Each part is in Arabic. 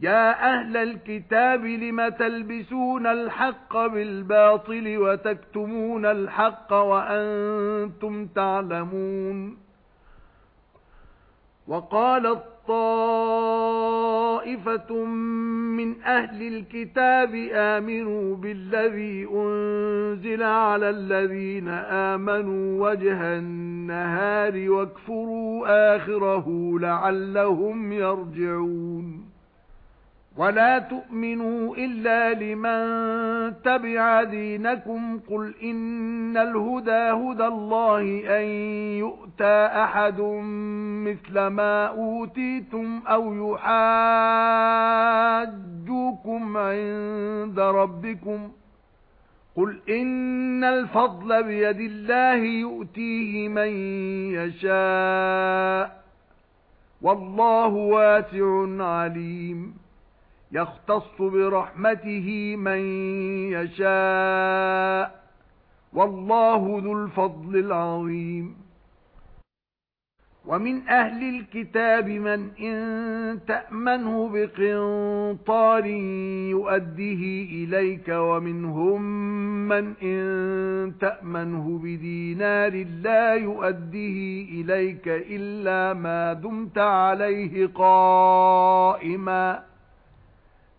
يا أهل الكتاب لم تلبسون الحق بالباطل وتكتمون الحق وأنتم تعلمون وقال طائفة من أهل الكتاب آمنوا بالذي أنزل على الذين آمنوا وجه النهار واكفروا آخره لعلهم يرجعون ولا تؤمنوا إلا لمن تبع دينكم قل إن الهدى هدى الله أن يؤتى أحد مثل ما أوتيتم أو يحاجوكم عند ربكم قل إن الفضل بيد الله يؤتيه من يشاء والله واسع عليم يختص برحمته من يشاء. والله ذو الفضل العظيم. ومن أهل الكتاب من إن تأمنه بقنطار يؤديه إليك ومنهم من إن تأمنه بدينار لا يؤديه إليك إلا ما دمت عليه قائما.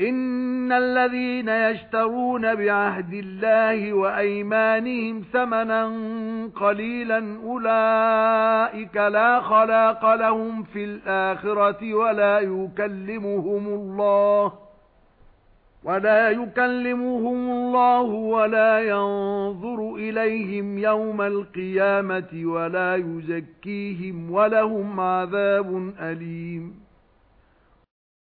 ان الذين يشترون بعهد الله وايمانهم ثمنا قليلا اولئك لا خلاق لهم في الاخره ولا يكلمهم الله ولا يكلمهم الله ولا ينظر اليهم يوم القيامه ولا يزكيهم ولهم عذاب اليم